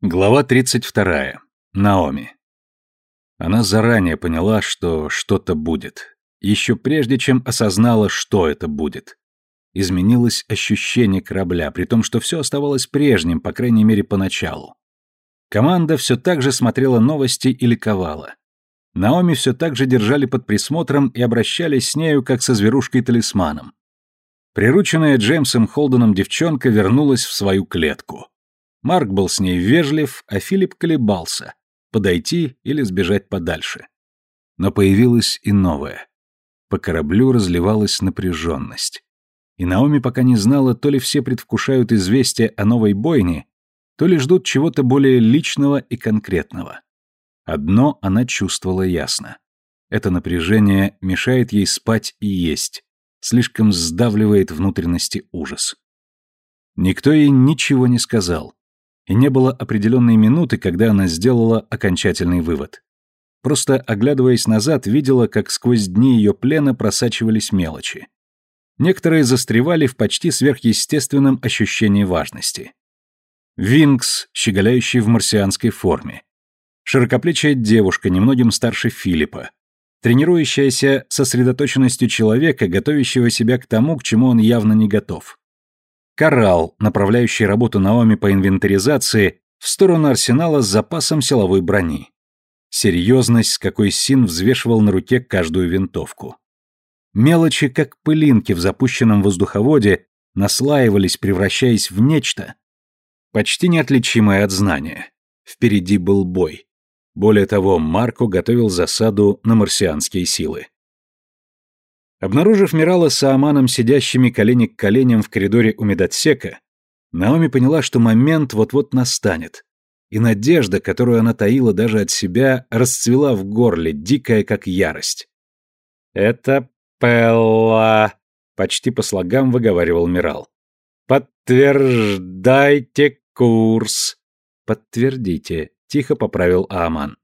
Глава 32. Наоми. Она заранее поняла, что что-то будет. Еще прежде, чем осознала, что это будет. Изменилось ощущение корабля, при том, что все оставалось прежним, по крайней мере, поначалу. Команда все так же смотрела новости и ликовала. Наоми все так же держали под присмотром и обращались с нею, как со зверушкой-талисманом. Прирученная Джеймсом Холденом девчонка вернулась в свою клетку. Марк был с ней вежлив, а Филипп колебался — подойти или сбежать подальше. Но появилось и новое. По кораблю разливалась напряженность. И Наоми пока не знала, то ли все предвкушают известие о новой бойне, то ли ждут чего-то более личного и конкретного. Одно она чувствовала ясно. Это напряжение мешает ей спать и есть, слишком сдавливает внутренности ужас. Никто ей ничего не сказал, и не было определенной минуты, когда она сделала окончательный вывод. Просто, оглядываясь назад, видела, как сквозь дни ее плена просачивались мелочи. Некоторые застревали в почти сверхъестественном ощущении важности. Винкс, щеголяющий в марсианской форме. Широкоплечая девушка, немногим старше Филиппа. Тренирующаяся сосредоточенностью человека, готовящего себя к тому, к чему он явно не готов. Коралл, направляющий работу Наоми по инвентаризации в сторону арсенала с запасом силовой брони. Серьезность, с какой Син взвешивал на руке каждую винтовку. Мелочи, как пылинки в запущенном воздуховоде, наслаивались, превращаясь в нечто, почти неотличимое от знания. Впереди был бой. Более того, Марко готовил засаду на марсианские силы. Обнаружив Мирала с Ааманом, сидящими колени к коленям в коридоре у медотсека, Наоми поняла, что момент вот-вот настанет. И надежда, которую она таила даже от себя, расцвела в горле, дикая как ярость. «Это Пелла», — почти по слогам выговаривал Мирал. «Подтверждайте курс». «Подтвердите», — тихо поправил Ааман.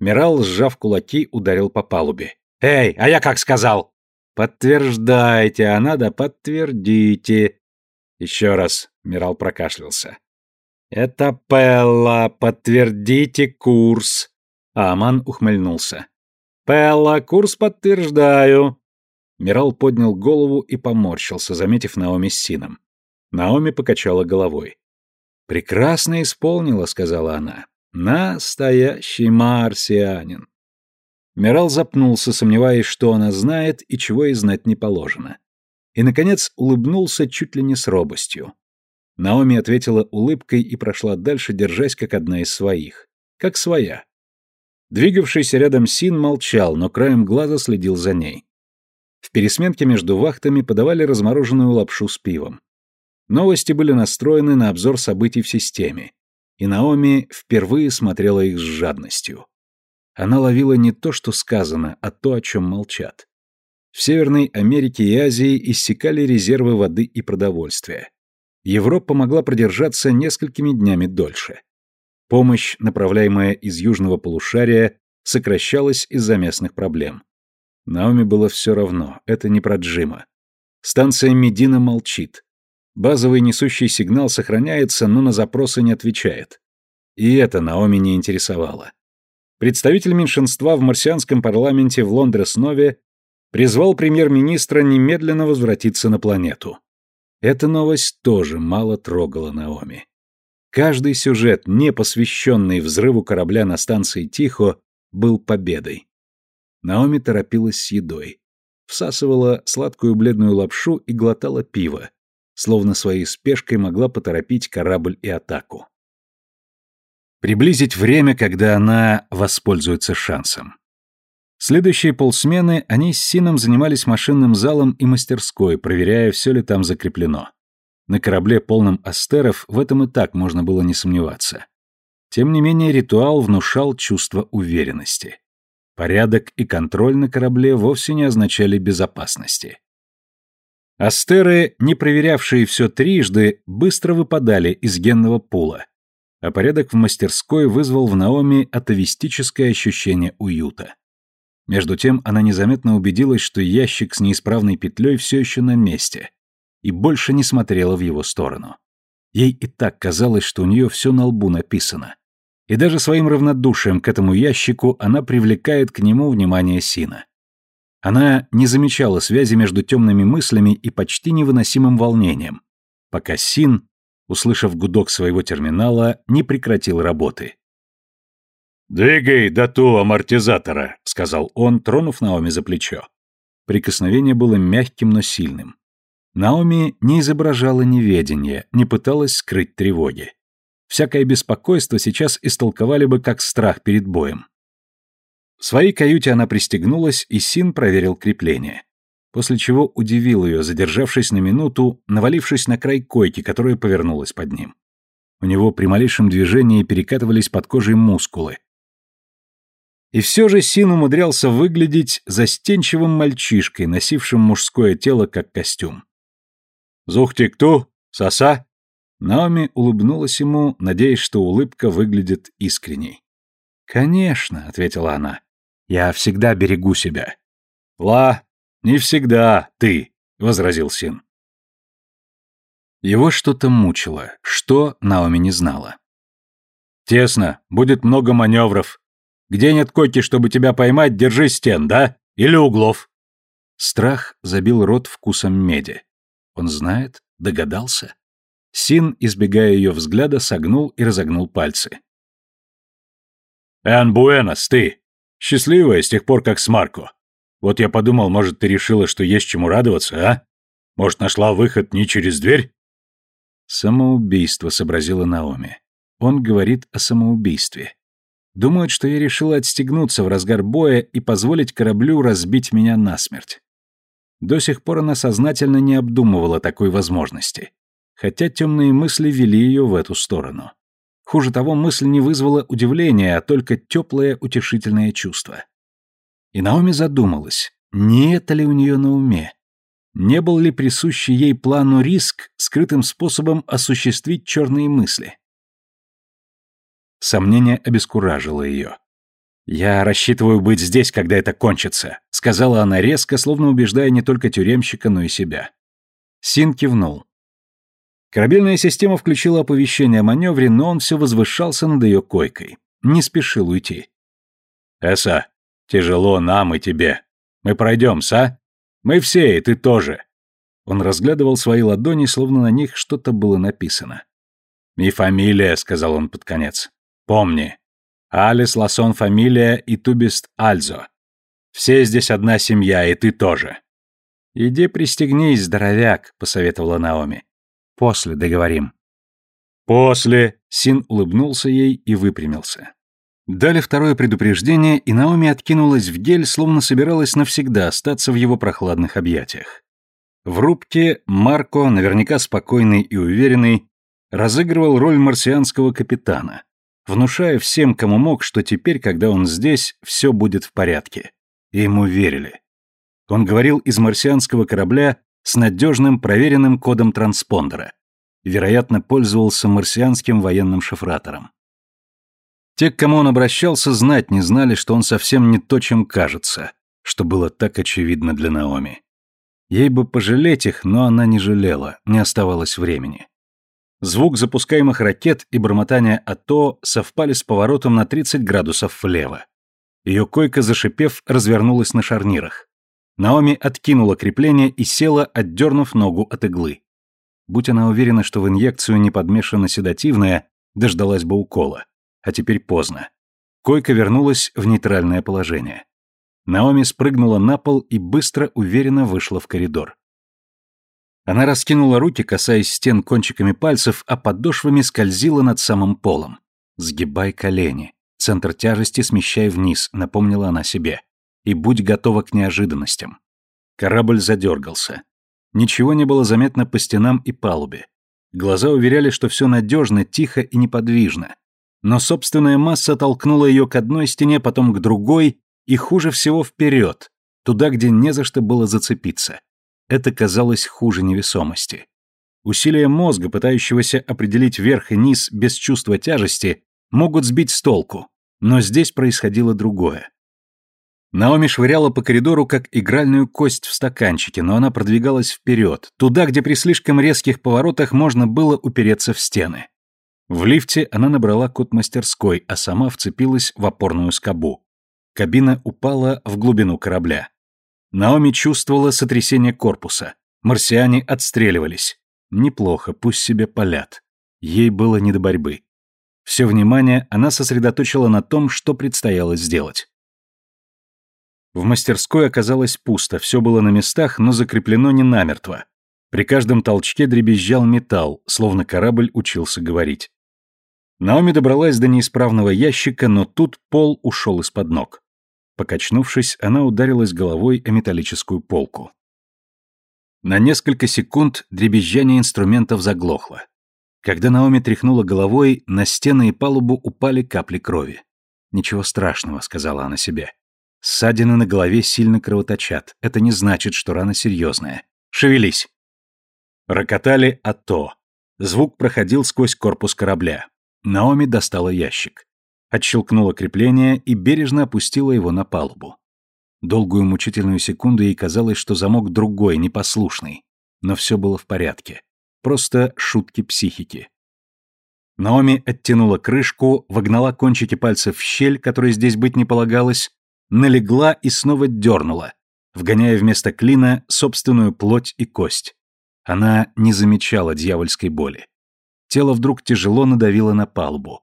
Мирал, сжав кулаки, ударил по палубе. «Эй, а я как сказал?» «Подтверждайте, а надо подтвердите». Еще раз Мирал прокашлялся. «Это Пелла, подтвердите курс». Аман ухмыльнулся. «Пелла, курс подтверждаю». Мирал поднял голову и поморщился, заметив Наоми с Сином. Наоми покачала головой. «Прекрасно исполнила», — сказала она. «Настоящий марсианин». Мирал запнулся, сомневаясь, что она знает и чего ей знать не положено. И, наконец, улыбнулся чуть ли не с робостью. Наоми ответила улыбкой и прошла дальше, держась как одна из своих. Как своя. Двигавшийся рядом Син молчал, но краем глаза следил за ней. В пересменке между вахтами подавали размороженную лапшу с пивом. Новости были настроены на обзор событий в системе, и Наоми впервые смотрела их с жадностью. Она ловила не то, что сказано, а то, о чем молчат. В Северной Америке и Азии иссякали резервы воды и продовольствия. Европа могла продержаться несколькими днями дольше. Помощь, направляемая из южного полушария, сокращалась из-за местных проблем. Наоми было все равно, это не про Джима. Станция Медина молчит. Базовый несущий сигнал сохраняется, но на запросы не отвечает. И это Наоми не интересовало. Представитель меньшинства в марсианском парламенте в Лондреснове призвал премьер-министра немедленно возвратиться на планету. Эта новость тоже мало трогала Наоми. Каждый сюжет, не посвященный взрыву корабля на станции Тихо, был победой. Наоми торопилась с едой. Всасывала сладкую бледную лапшу и глотала пиво, словно своей спешкой могла поторопить корабль и атаку приблизить время, когда она воспользуется шансом. Следующие полсмены они с Сином занимались машинным залом и мастерской, проверяя, все ли там закреплено. На корабле, полном астеров, в этом и так можно было не сомневаться. Тем не менее, ритуал внушал чувство уверенности. Порядок и контроль на корабле вовсе не означали безопасности. Астеры, не проверявшие все трижды, быстро выпадали из генного пула, а порядок в мастерской вызвал в Наоми атовистическое ощущение уюта. Между тем она незаметно убедилась, что ящик с неисправной петлей все еще на месте, и больше не смотрела в его сторону. Ей и так казалось, что у нее все на лбу написано. И даже своим равнодушием к этому ящику она привлекает к нему внимание Сина. Она не замечала связи между темными мыслями и почти невыносимым волнением, пока Син, услышав гудок своего терминала, не прекратил работы. «Двигай дату амортизатора», — сказал он, тронув Наоми за плечо. Прикосновение было мягким, но сильным. Наоми не изображала неведения, не пыталась скрыть тревоги. Всякое беспокойство сейчас истолковали бы как страх перед боем. В своей каюте она пристегнулась, и Син проверил крепление. После чего удивил ее, задержавшись на минуту, навалившись на край койки, которая повернулась под ним. У него при малейшем движении перекатывались под кожей мускулы. И все же Син умудрялся выглядеть застенчивым мальчишкой, носившим мужское тело как костюм. «Зухтик-ту? Соса?» Наоми улыбнулась ему, надеясь, что улыбка выглядит искренней. «Конечно», — ответила она. «Я всегда берегу себя». «Ла, не всегда ты», — возразил Син. Его что-то мучило, что Наоми не знала. «Тесно, будет много маневров. Где нет койки, чтобы тебя поймать, держи стен, да? Или углов?» Страх забил рот вкусом меди. Он знает? Догадался? Син, избегая ее взгляда, согнул и разогнул пальцы. «Эн Буэнос, ты! Счастливая с тех пор, как с Марко. Вот я подумал, может, ты решила, что есть чему радоваться, а? Может, нашла выход не через дверь?» «Самоубийство», — сообразила Наоми. Он говорит о самоубийстве. Думают, что я решила отстегнуться в разгар боя и позволить кораблю разбить меня насмерть. До сих пор она сознательно не обдумывала такой возможности, хотя темные мысли вели ее в эту сторону. Хуже того, мысль не вызвала удивления, а только теплое утешительное чувство. И Наоми задумалась, не это ли у нее на уме? Не был ли присущий ей плану риск скрытым способом осуществить черные мысли? Сомнение обескуражило ее. «Я рассчитываю быть здесь, когда это кончится», — сказала она резко, словно убеждая не только тюремщика, но и себя. Син кивнул. Корабельная система включила оповещение о маневре, но он все возвышался над ее койкой. Не спешил уйти. «Эса, тяжело нам и тебе. Мы пройдем, са? Мы все, и ты тоже». Он разглядывал свои ладони, словно на них что-то было написано. «И фамилия», — сказал он под конец. «Помни, Алис Ласон фамилия и Тубист Альзо. Все здесь одна семья, и ты тоже. Иди пристегнись, здоровяк, посоветовала Наоми. После договорим. После, Син улыбнулся ей и выпрямился. Дали второе предупреждение, и Наоми откинулась в гель, словно собиралась навсегда остаться в его прохладных объятиях. В рубке Марко, наверняка спокойный и уверенный, разыгрывал роль марсианского капитана, внушая всем, кому мог, что теперь, когда он здесь, все будет в порядке. И ему верили. Он говорил из марсианского корабля с надежным проверенным кодом транспондера. Вероятно, пользовался марсианским военным шифратором. Те, к кому он обращался, знать не знали, что он совсем не то, чем кажется, что было так очевидно для Наоми. Ей бы пожалеть их, но она не жалела, не оставалось времени. Звук запускаемых ракет и бормотание АТО совпали с поворотом на 30 градусов влево. Ее койка, зашипев, развернулась на шарнирах. Наоми откинула крепление и села, отдернув ногу от иглы. Будь она уверена, что в инъекцию не подмешано седативное, дождалась бы укола. А теперь поздно. Койка вернулась в нейтральное положение. Наоми спрыгнула на пол и быстро, уверенно вышла в коридор. Она раскинула руки, касаясь стен кончиками пальцев, а подошвами скользила над самым полом. «Сгибай колени. Центр тяжести смещай вниз», — напомнила она себе. «И будь готова к неожиданностям». Корабль задергался. Ничего не было заметно по стенам и палубе. Глаза уверяли, что все надежно, тихо и неподвижно. Но собственная масса толкнула ее к одной стене, потом к другой, и хуже всего вперед, туда, где не за что было зацепиться. Это казалось хуже невесомости. Усилия мозга, пытающегося определить верх и низ без чувства тяжести, могут сбить с толку, но здесь происходило другое. Наоми швыряла по коридору, как игральную кость в стаканчике, но она продвигалась вперед, туда, где при слишком резких поворотах можно было упереться в стены. В лифте она набрала код мастерской, а сама вцепилась в опорную скобу. Кабина упала в глубину корабля. Наоми чувствовала сотрясение корпуса. Марсиане отстреливались. Неплохо, пусть себе палят. Ей было не до борьбы. Все внимание она сосредоточила на том, что предстояло сделать. В мастерской оказалось пусто, все было на местах, но закреплено не намертво. При каждом толчке дребезжал металл, словно корабль учился говорить. Наоми добралась до неисправного ящика, но тут пол ушел из-под ног. Покачнувшись, она ударилась головой о металлическую полку. На несколько секунд дребезжание инструментов заглохло. Когда Наоми тряхнула головой, на стены и палубу упали капли крови. «Ничего страшного», — сказала она себе. Ссадины на голове сильно кровоточат. Это не значит, что рана серьезная. Шевелись. Рокотали АТО. Звук проходил сквозь корпус корабля. Наоми достала ящик. Отщелкнула крепление и бережно опустила его на палубу. Долгую мучительную секунду ей казалось, что замок другой, непослушный. Но все было в порядке. Просто шутки психики. Наоми оттянула крышку, вогнала кончики пальцев в щель, которой здесь быть не полагалось, налегла и снова дернула, вгоняя вместо клина собственную плоть и кость. Она не замечала дьявольской боли. Тело вдруг тяжело надавило на палубу.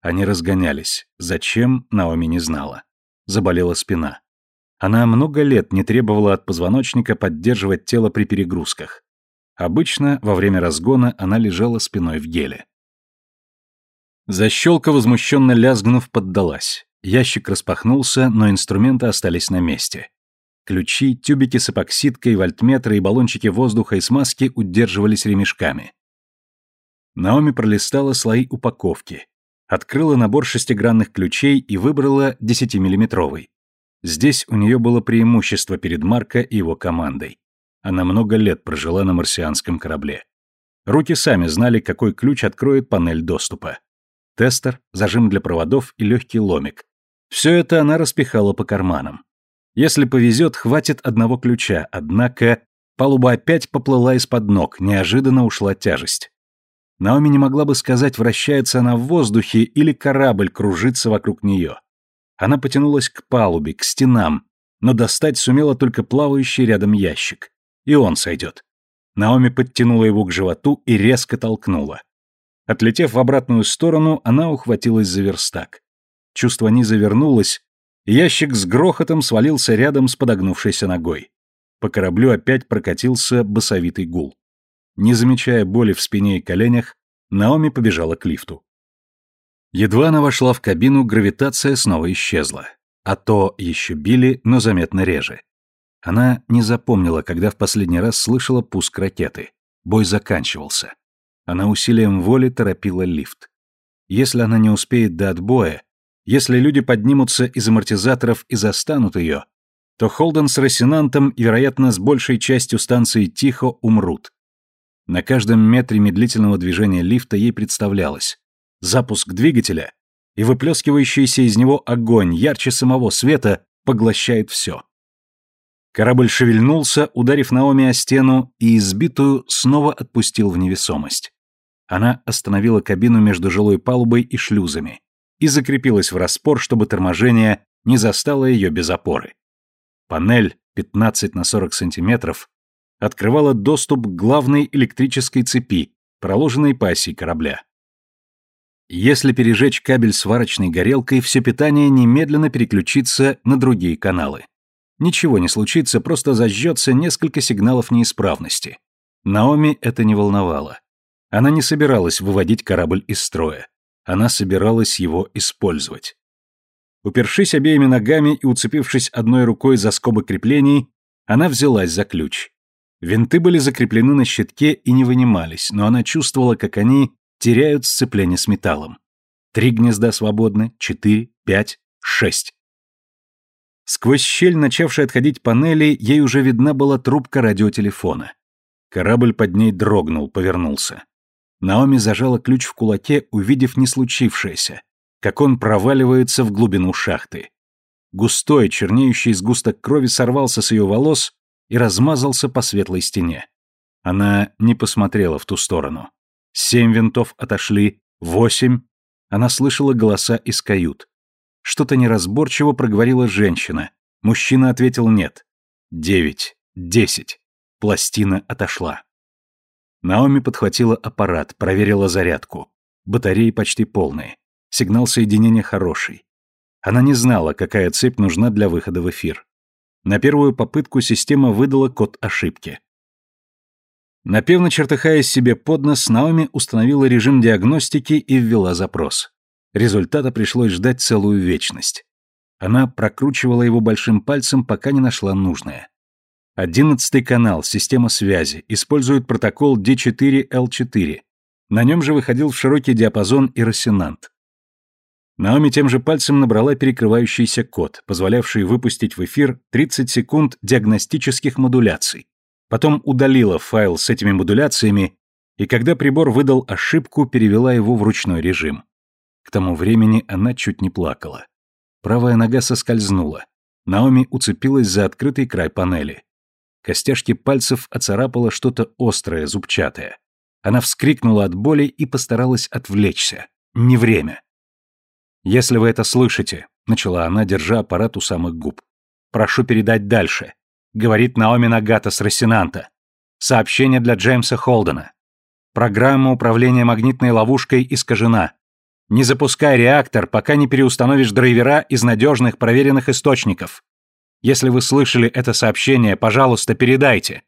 Они разгонялись. Зачем, Наоми не знала. Заболела спина. Она много лет не требовала от позвоночника поддерживать тело при перегрузках. Обычно во время разгона она лежала спиной в геле. Защелка, возмущенно лязгнув, поддалась. Ящик распахнулся, но инструменты остались на месте. Ключи, тюбики с эпоксидкой, вольтметры и баллончики воздуха и смазки удерживались ремешками. Наоми пролистала слои упаковки, открыла набор шестигранных ключей и выбрала 10-миллиметровый. Здесь у нее было преимущество перед Марко и его командой. Она много лет прожила на марсианском корабле. Руки сами знали, какой ключ откроет панель доступа. Тестер, зажим для проводов и легкий ломик. Все это она распихала по карманам. Если повезет, хватит одного ключа, однако палуба опять поплыла из-под ног, неожиданно ушла тяжесть. Наоми не могла бы сказать, вращается она в воздухе или корабль кружится вокруг нее. Она потянулась к палубе, к стенам, но достать сумела только плавающий рядом ящик. И он сойдет. Наоми подтянула его к животу и резко толкнула. Отлетев в обратную сторону, она ухватилась за верстак. Чувство низа вернулось, и ящик с грохотом свалился рядом с подогнувшейся ногой. По кораблю опять прокатился басовитый гул. Не замечая боли в спине и коленях, Наоми побежала к лифту. Едва она вошла в кабину, гравитация снова исчезла. А то еще били, но заметно реже. Она не запомнила, когда в последний раз слышала пуск ракеты. Бой заканчивался. Она усилием воли торопила лифт. Если она не успеет до отбоя, если люди поднимутся из амортизаторов и застанут ее, то Холден с Рассенантом вероятно, с большей частью станции тихо умрут. На каждом метре медлительного движения лифта ей представлялось запуск двигателя и выплескивающийся из него огонь ярче самого света поглощает все. Корабль шевельнулся, ударив Наоми о стену, и избитую снова отпустил в невесомость. Она остановила кабину между жилой палубой и шлюзами и закрепилась в распор, чтобы торможение не застало ее без опоры. Панель 15 на 40 сантиметров открывала доступ к главной электрической цепи, проложенной по оси корабля. Если пережечь кабель сварочной горелкой, все питание немедленно переключится на другие каналы. Ничего не случится, просто зажжется несколько сигналов неисправности. Наоми это не волновало. Она не собиралась выводить корабль из строя. Она собиралась его использовать. Упершись обеими ногами и уцепившись одной рукой за скобы креплений, она взялась за ключ. Винты были закреплены на щитке и не вынимались, но она чувствовала, как они теряют сцепление с металлом. Три гнезда свободны, четыре, пять, шесть. Сквозь щель, начавшей отходить панели, ей уже видна была трубка радиотелефона. Корабль под ней дрогнул, повернулся. Наоми зажала ключ в кулаке, увидев не случившееся, как он проваливается в глубину шахты. Густой, чернеющий сгусток крови сорвался с ее волос и размазался по светлой стене. Она не посмотрела в ту сторону. Семь винтов отошли, восемь. Она слышала голоса из кают. Что-то неразборчиво проговорила женщина. Мужчина ответил нет. Девять, десять. Пластина отошла. Наоми подхватила аппарат, проверила зарядку. Батареи почти полные. Сигнал соединения хороший. Она не знала, какая цепь нужна для выхода в эфир. На первую попытку система выдала код ошибки. Напевно чертыхаясь себе под нос, Наоми установила режим диагностики и ввела запрос. Результата пришлось ждать целую вечность. Она прокручивала его большим пальцем, пока не нашла нужное. Одиннадцатый канал, система связи, использует протокол D4L4. На нем же выходил в широкий диапазон и рассенант. Наоми тем же пальцем набрала перекрывающийся код, позволявший выпустить в эфир 30 секунд диагностических модуляций. Потом удалила файл с этими модуляциями, и когда прибор выдал ошибку, перевела его в ручной режим. К тому времени она чуть не плакала. Правая нога соскользнула. Наоми уцепилась за открытый край панели. Костяшки пальцев оцарапало что-то острое, зубчатое. Она вскрикнула от боли и постаралась отвлечься. Не время. «Если вы это слышите», — начала она, держа аппарат у самых губ. «Прошу передать дальше», — говорит Наоми Нагата с Рассенанта. «Сообщение для Джеймса Холдена. Программа управления магнитной ловушкой искажена. Не запускай реактор, пока не переустановишь драйвера из надежных проверенных источников. Если вы слышали это сообщение, пожалуйста, передайте».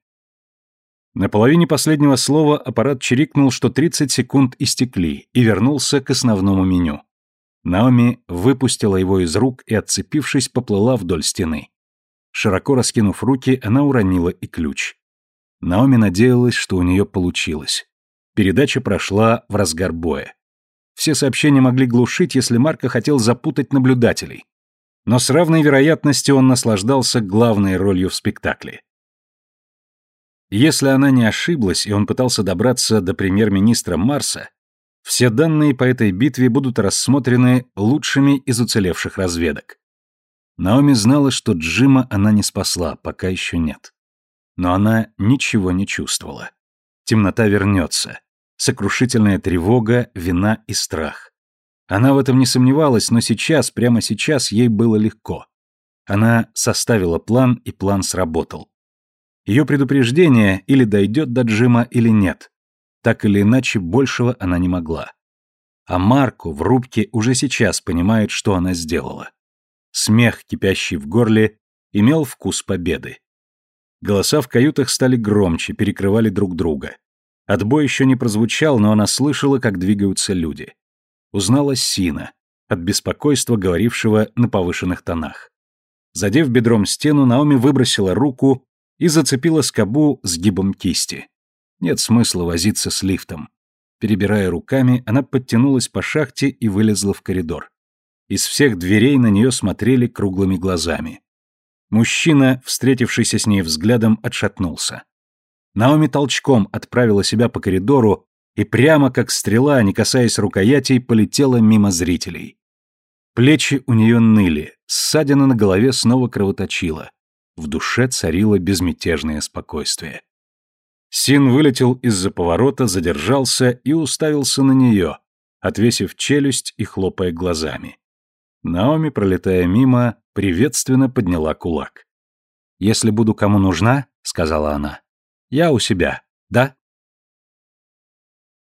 На половине последнего слова аппарат чирикнул, что 30 секунд истекли, и вернулся к основному меню. Наоми выпустила его из рук и, отцепившись, поплыла вдоль стены. Широко раскинув руки, она уронила и ключ. Наоми надеялась, что у нее получилось. Передача прошла в разгар боя. Все сообщения могли глушить, если Марко хотел запутать наблюдателей. Но с равной вероятностью он наслаждался главной ролью в спектакле. Если она не ошиблась, и он пытался добраться до премьер-министра Марса, все данные по этой битве будут рассмотрены лучшими из уцелевших разведок. Наоми знала, что Джима она не спасла, пока еще нет. Но она ничего не чувствовала. Темнота вернется. Сокрушительная тревога, вина и страх. Она в этом не сомневалась, но сейчас, прямо сейчас, ей было легко. Она составила план, и план сработал. Ее предупреждение или дойдет до Джима, или нет. Так или иначе, большего она не могла. А Марко в рубке уже сейчас понимает, что она сделала. Смех, кипящий в горле, имел вкус победы. Голоса в каютах стали громче, перекрывали друг друга. Отбой еще не прозвучал, но она слышала, как двигаются люди. Узнала Сина, от беспокойства говорившего на повышенных тонах. Задев бедром стену, Наоми выбросила руку и зацепила скобу сгибом кисти. Нет смысла возиться с лифтом. Перебирая руками, она подтянулась по шахте и вылезла в коридор. Из всех дверей на нее смотрели круглыми глазами. Мужчина, встретившийся с ней взглядом, отшатнулся. Наоми толчком отправила себя по коридору и прямо как стрела, не касаясь рукоятей, полетела мимо зрителей. Плечи у нее ныли, ссадина на голове снова кровоточила. В душе царило безмятежное спокойствие. Син вылетел из-за поворота, задержался и уставился на нее, отвесив челюсть и хлопая глазами. Наоми, пролетая мимо, приветственно подняла кулак. «Если буду кому нужна», — сказала она, — «я у себя, да?»